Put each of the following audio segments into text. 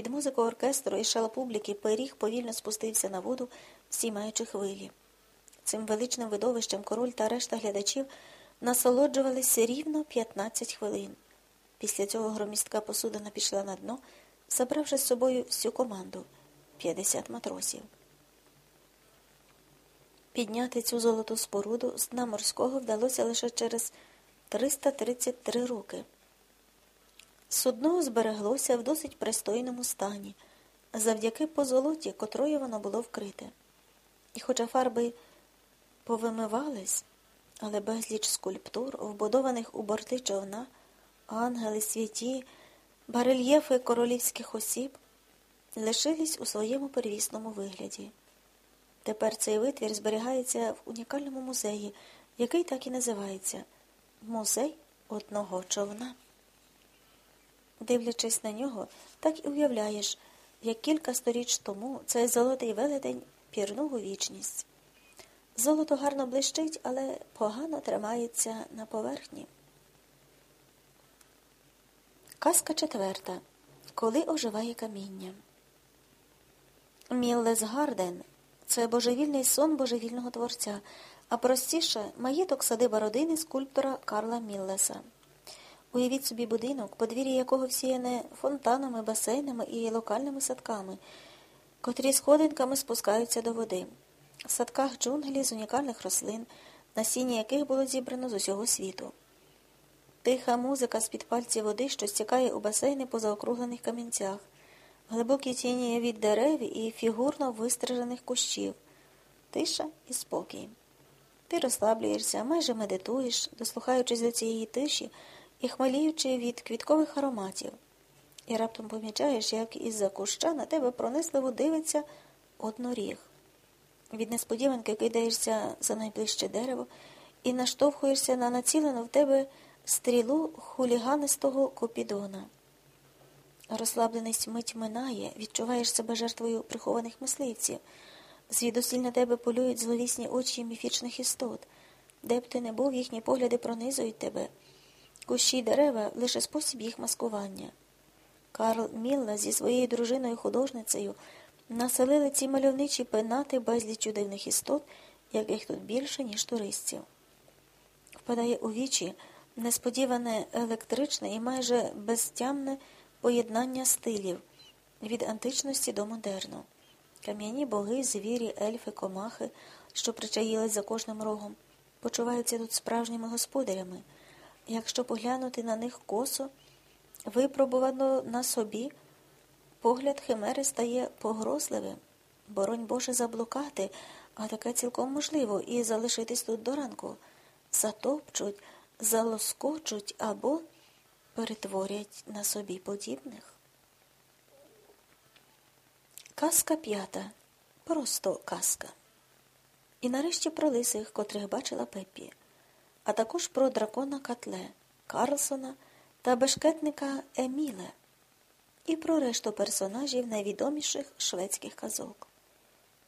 Під музику оркестру і шал публіки пиріг повільно спустився на воду, стіймаючи хвилі. Цим величним видовищем король та решта глядачів насолоджувалися рівно 15 хвилин. Після цього громістка посудина пішла на дно, забравши з собою всю команду 50 матросів. Підняти цю золоту споруду з дна морського вдалося лише через 333 роки. Судно збереглося в досить пристойному стані, завдяки позолоті, котрою воно було вкрите. І хоча фарби повимивались, але безліч скульптур, вбудованих у борти човна, ангели, святі, барельєфи королівських осіб, лишились у своєму первісному вигляді. Тепер цей витвір зберігається в унікальному музеї, який так і називається Музей одного човна. Дивлячись на нього, так і уявляєш, як кілька сторіч тому цей золотий велетень пірнув у вічність. Золото гарно блищить, але погано тримається на поверхні. Казка четверта. Коли оживає каміння. Міллесгарден це божевільний сон божевільного творця, а простіше маєток садиба родини скульптора Карла Міллеса. Уявіть собі будинок, подвір'я якого всіяне фонтанами, басейнами і локальними садками, котрі сходинками спускаються до води. В садках джунглі з унікальних рослин, насіння яких було зібрано з усього світу. Тиха музика з-під пальців води, що стікає у басейни по заокруглених камінцях, глибокі тіні від дерев і фігурно вистрижених кущів, тиша і спокій. Ти розслаблюєшся, майже медитуєш, дослухаючись до цієї тиші і хмеліючи від квіткових ароматів, і раптом помічаєш, як із-за куща на тебе пронисливо дивиться одноріг. Від несподіванки кидаєшся за найближче дерево і наштовхуєшся на націлену в тебе стрілу хуліганистого копідона. Розслабленість мить минає, відчуваєш себе жертвою прихованих мисливців. Звідусіль на тебе полюють зловісні очі міфічних істот, де б ти не був, їхні погляди пронизують тебе. Кущі й дерева лише спосіб їх маскування. Карл Мілла зі своєю дружиною художницею населили ці мальовничі пенати безліч дивних істот, яких тут більше, ніж туристів. Впадає у вічі несподіване електричне і майже безтямне поєднання стилів від античності до модерну. Кам'яні боги, звірі, ельфи, комахи, що причаїлись за кожним рогом, почуваються тут справжніми господарями. Якщо поглянути на них косо, випробувано на собі, погляд химери стає погрозливим. Боронь Боже заблукати, а таке цілком можливо, і залишитись тут до ранку. Затопчуть, залоскочуть або перетворять на собі подібних. Казка п'ята. Просто казка. І нарешті про лисих, котрих бачила Пеппі а також про дракона Катле, Карлсона та бешкетника Еміле і про решту персонажів найвідоміших шведських казок.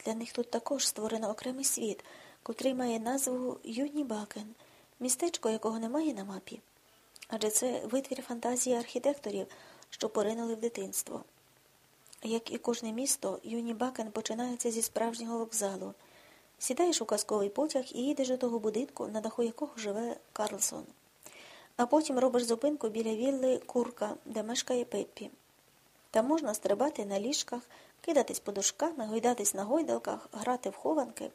Для них тут також створено окремий світ, котрий має назву Юні Бакен, містечко якого немає на мапі. Адже це витвір фантазії архітекторів, що поринули в дитинство. Як і кожне місто, Юні Бакен починається зі справжнього вокзалу. Сідаєш у казковий потяг і їдеш до того будинку, на даху якого живе Карлсон. А потім робиш зупинку біля вілли курка, де мешкає Пеппі. Там можна стрибати на ліжках, кидатись подушками, гойдатись на гойдалках, грати в хованки.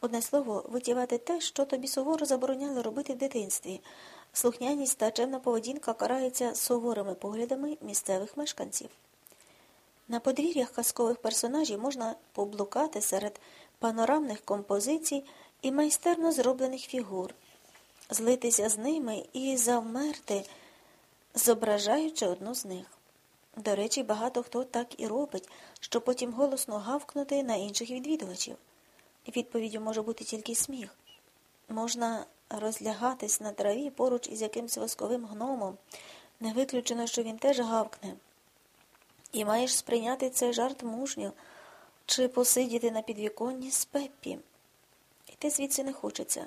Одне слово, витівати те, що тобі суворо забороняли робити в дитинстві. Слухняність та чемна поведінка караються суворими поглядами місцевих мешканців. На подвір'ях казкових персонажів можна поблукати серед панорамних композицій і майстерно зроблених фігур, злитися з ними і завмерти, зображаючи одну з них. До речі, багато хто так і робить, щоб потім голосно гавкнути на інших відвідувачів. Відповіддю може бути тільки сміх. Можна розлягатись на траві поруч із якимсь восковим гномом, не виключено, що він теж гавкне. І маєш сприйняти цей жарт мужньо чи посидіти на підвіконні з Пеппі. Йти звідси не хочеться.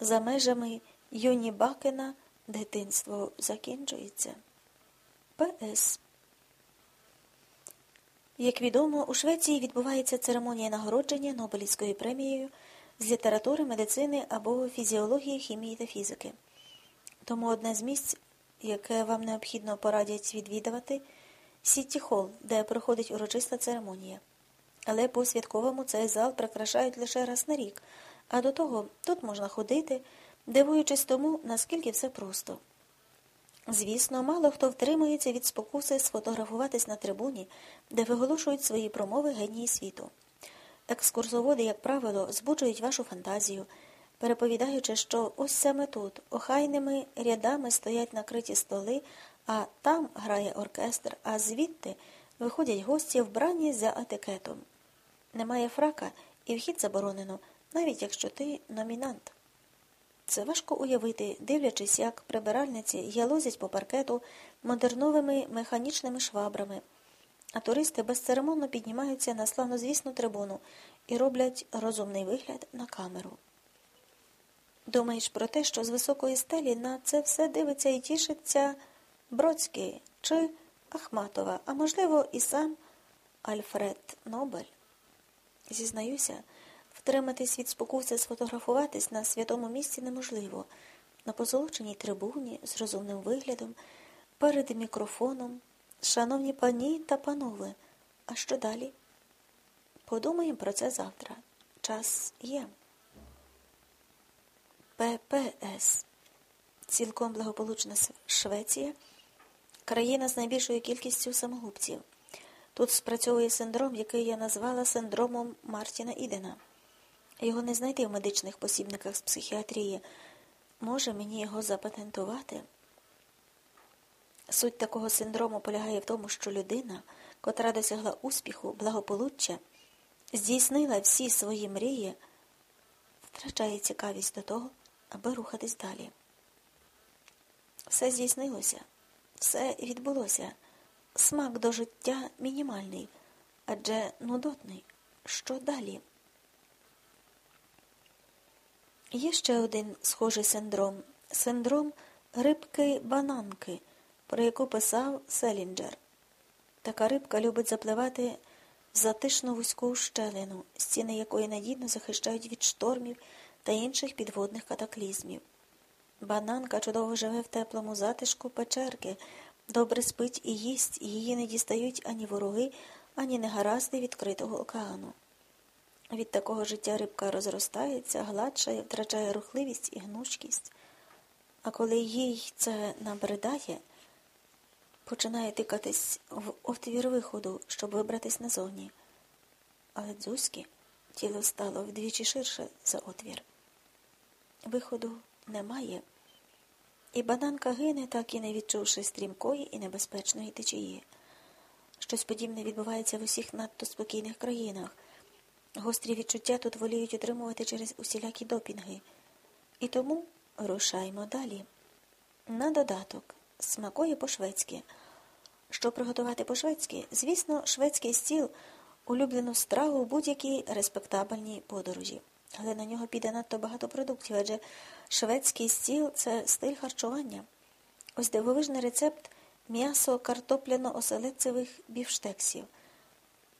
За межами Йоні Бакена дитинство закінчується. П.С. Як відомо, у Швеції відбувається церемонія нагородження Нобелівською премією з літератури, медицини або фізіології, хімії та фізики. Тому одне з місць, яке вам необхідно порадять відвідувати, Сітті Холл, де проходить урочиста церемонія. Але по святковому цей зал прикрашають лише раз на рік, а до того тут можна ходити, дивуючись тому, наскільки все просто. Звісно, мало хто втримується від спокуси сфотографуватись на трибуні, де виголошують свої промови генії світу. Екскурсоводи, як правило, збуджують вашу фантазію, переповідаючи, що ось саме тут, охайними рядами стоять накриті столи, а там грає оркестр, а звідти виходять гості вбрані за етикетом. Немає фрака і вхід заборонено, навіть якщо ти номінант. Це важко уявити, дивлячись, як прибиральниці ялозять по паркету модерновими механічними швабрами, а туристи безцеремонно піднімаються на славнозвісну трибуну і роблять розумний вигляд на камеру. Думаєш про те, що з високої стелі на це все дивиться і тішиться Бродський чи Ахматова, а можливо, і сам Альфред Нобель. Зізнаюся, втриматись від спокуси сфотографуватись на святому місці неможливо, на позолоченій трибуні з розумним виглядом, перед мікрофоном. Шановні пані та панове, а що далі? Подумаємо про це завтра. Час є. ППС. Цілком благополучна Швеція, країна з найбільшою кількістю самогубців. Тут спрацьовує синдром, який я назвала синдромом Мартіна Ідена. Його не знайти в медичних посібниках з психіатрії. Може мені його запатентувати? Суть такого синдрому полягає в тому, що людина, котра досягла успіху, благополуччя, здійснила всі свої мрії, втрачає цікавість до того, аби рухатись далі. Все здійснилося, все відбулося. Смак до життя мінімальний, адже нудотний. Що далі? Є ще один схожий синдром синдром рибки-бананки, про яку писав Селінджер. Така рибка любить запливати в затишну вузьку щелину, стіни якої надійно захищають від штормів та інших підводних катаклізмів. Бананка чудово живе в теплому затишку печерки, добре спить і їсть, її не дістають ані вороги, ані негаразди відкритого океану. Від такого життя рибка розростається, гладшає, втрачає рухливість і гнучкість. А коли їй це набридає, починає тикатись в отвір виходу, щоб вибратись назовні. Але дзузьки тіло стало вдвічі ширше за отвір. Виходу немає, і бананка гине, так і не відчувши стрімкої і небезпечної течії. Щось подібне відбувається в усіх надто спокійних країнах. Гострі відчуття тут воліють отримувати через усілякі допінги. І тому рушаймо далі. На додаток смакує по-шведськи. Щоб приготувати по-шведськи, звісно, шведський стіл улюблену страву в будь-якій респектабельній подорожі. Але на нього піде надто багато продуктів, адже шведський стіл це стиль харчування. Ось дивовижний рецепт м'ясо картопляно-оселедцевих бівштексів.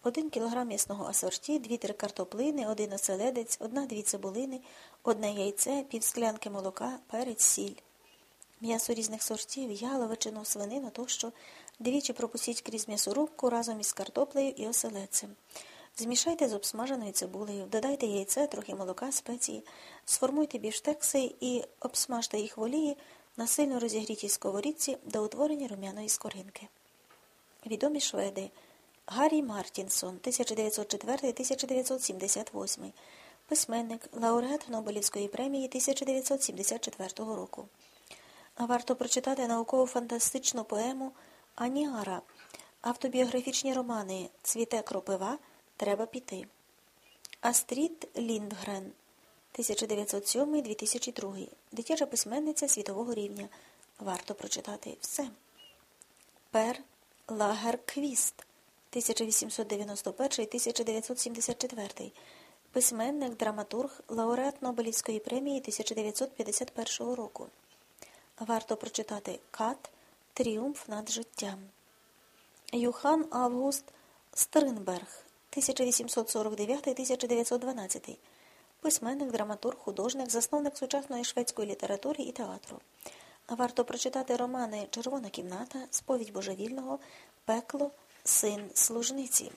Один кілограм м'ясного асорті, дві-три картоплини, один оселедець, одна-дві цибулини, одне яйце, півсклянки молока, перець, сіль. М'ясо різних сортів, яловичину, свинину тощо двічі пропустіть крізь м'ясорубку разом із картоплею і оселедцем. Змішайте з обсмаженою цибулею, додайте яйце, трохи молока, спеції, сформуйте біштекси і обсмажте їх в олії на сильно розігрітій сковорідці до утворення рум'яної скоринки. Відомі шведи Гаррі Мартінсон, 1904-1978, письменник, лауреат Нобелівської премії 1974 року. Варто прочитати науково-фантастичну поему Аніара, автобіографічні романи Цвіте кропива Треба піти. Астрід Ліндгрен, 1907-2002, дитяча письменниця світового рівня. Варто прочитати все. Пер Лагерквіст, 1891-1974, письменник, драматург, лауреат Нобелівської премії 1951 року. Варто прочитати Кат Тріумф над життям. Юхан Август Стринберг, 1849-1912. Письменник, драматург, художник, засновник сучасної шведської літератури і театру. Варто прочитати романи Червона кімната, Сповідь божевільного, Пекло, Син служниці.